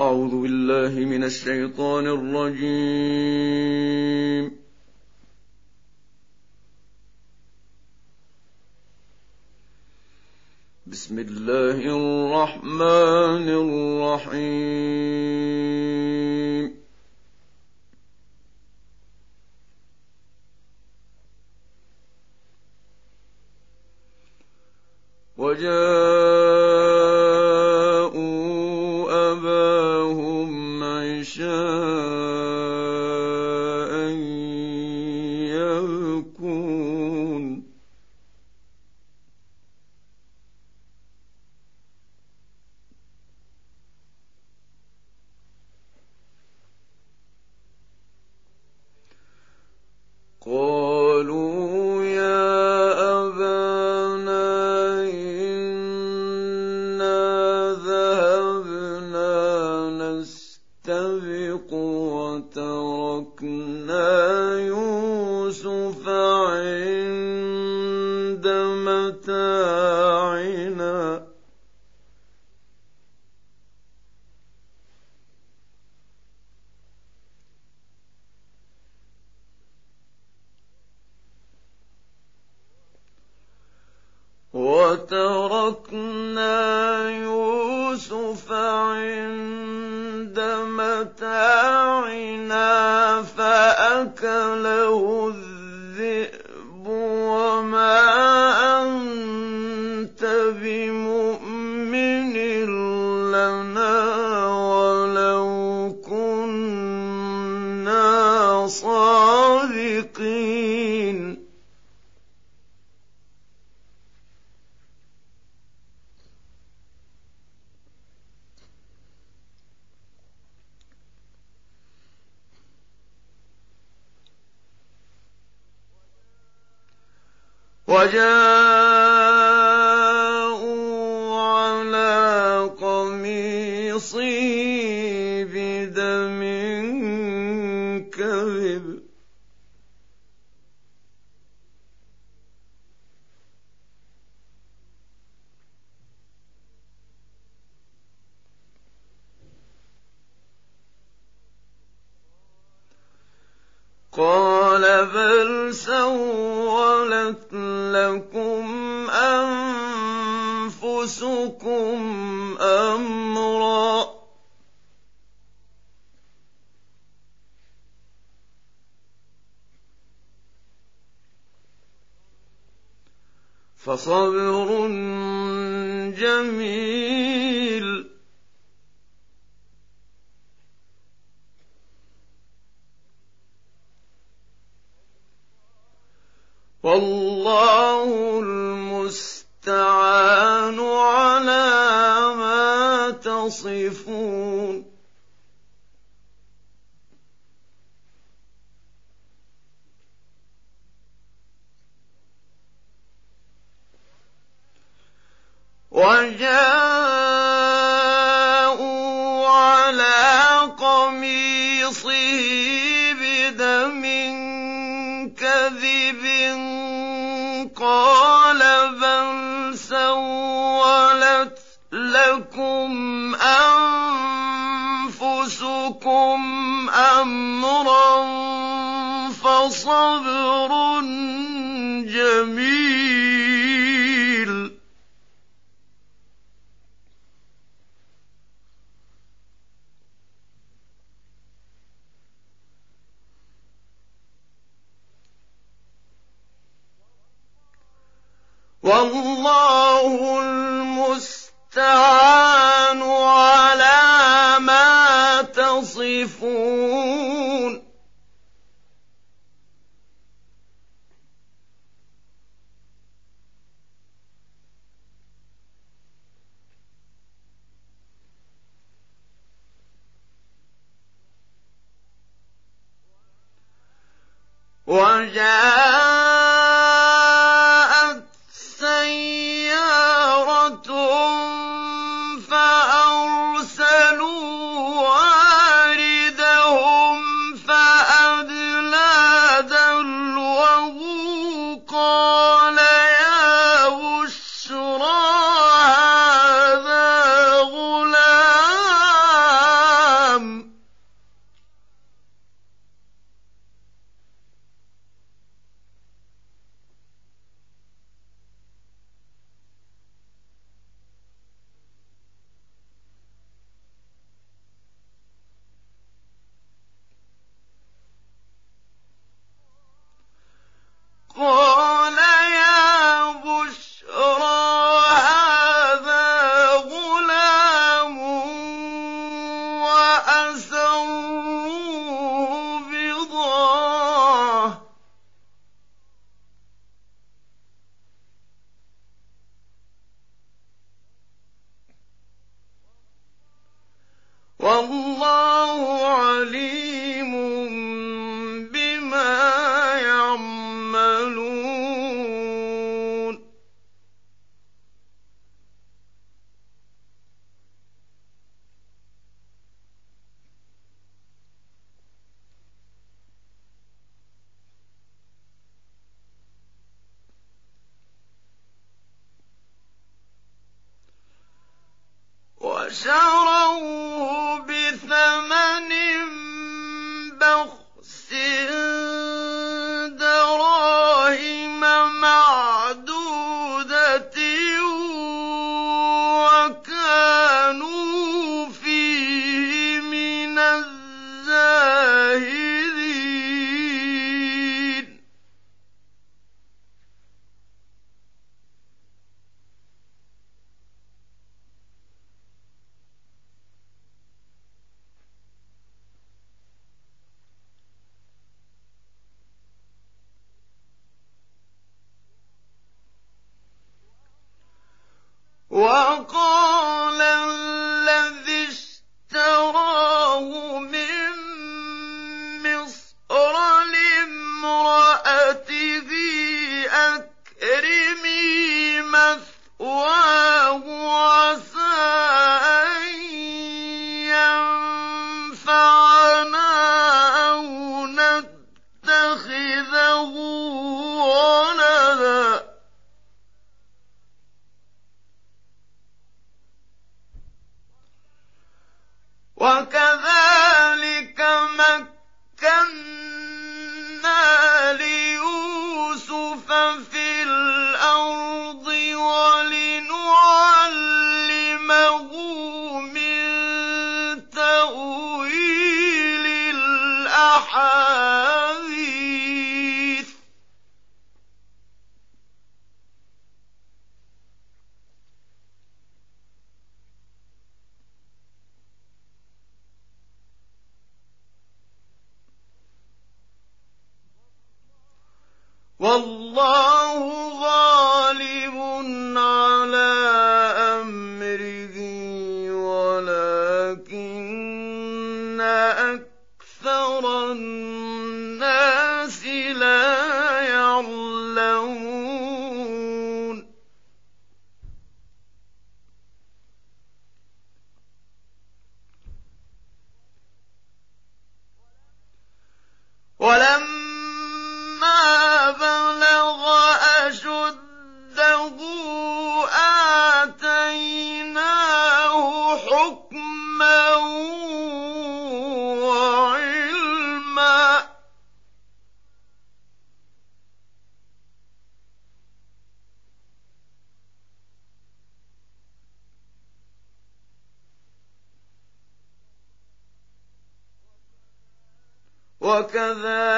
أعوذ بالله من الشيطان الرجيم. بسم الله الرحمن الرحيم. وجاءوا وتركنا يوسف عند متاعنا فأكله وجاءوا على قميصه بدم كذب. قال بل سولت لكم أنفسكم أمرا. فصبر جميل. والله المستعان على ما تصفون. وجاءوا سولت لكم أنفسكم أمرا فصبر جميل. والله وجاءت والله عليم بما يعملون. وشرع و والله غالب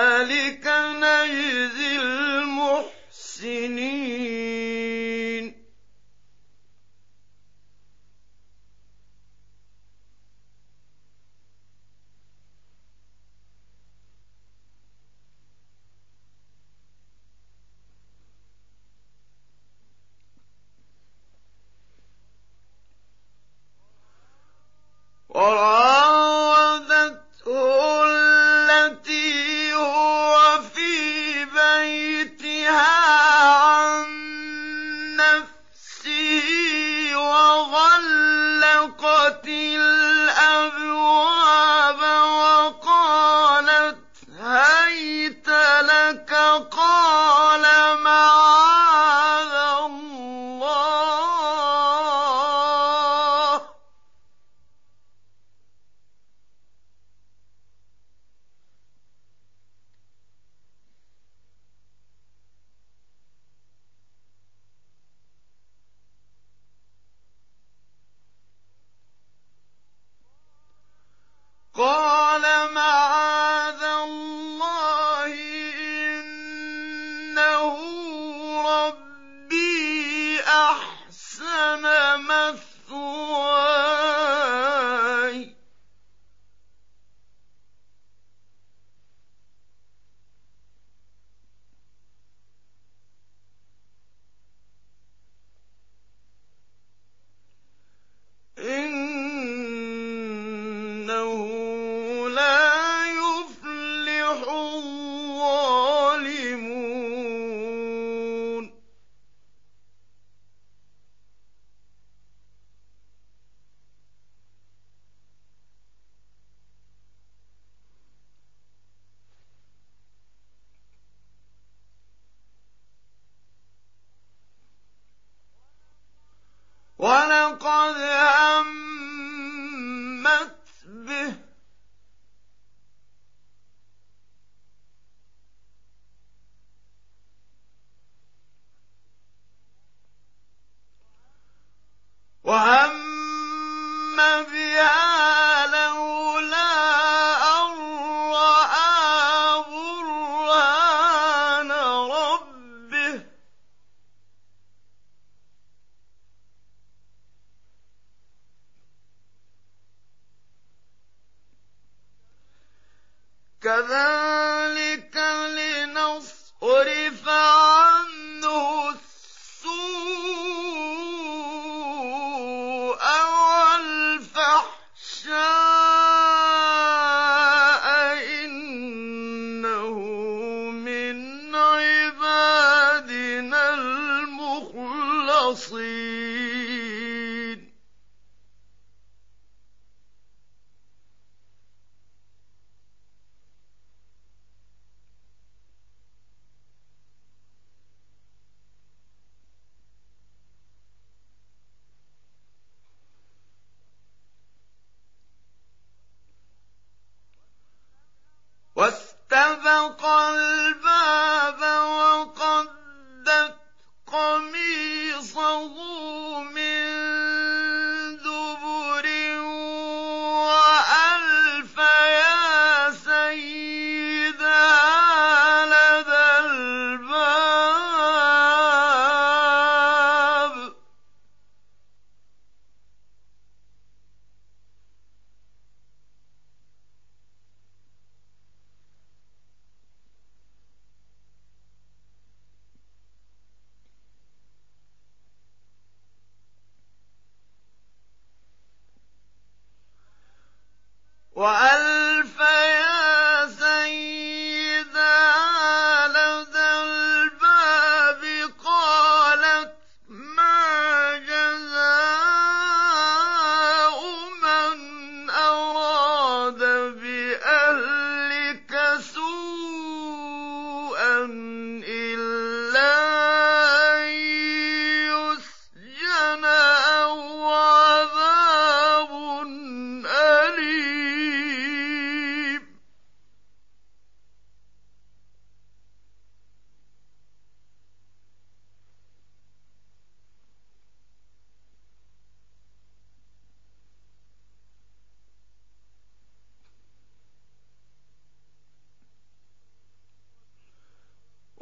كذلك نجزي المحسنين وراودته قال قد أو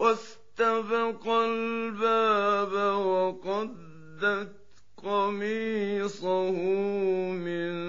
واستبق الباب وقدت قميصه من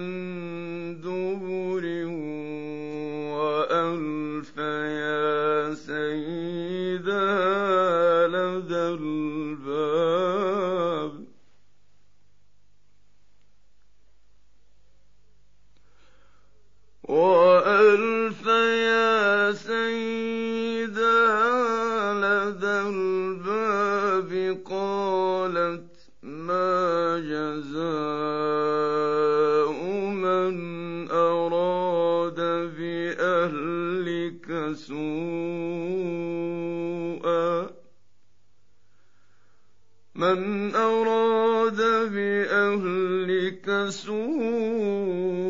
ربك سوءا. من أراد بأهلك سوءا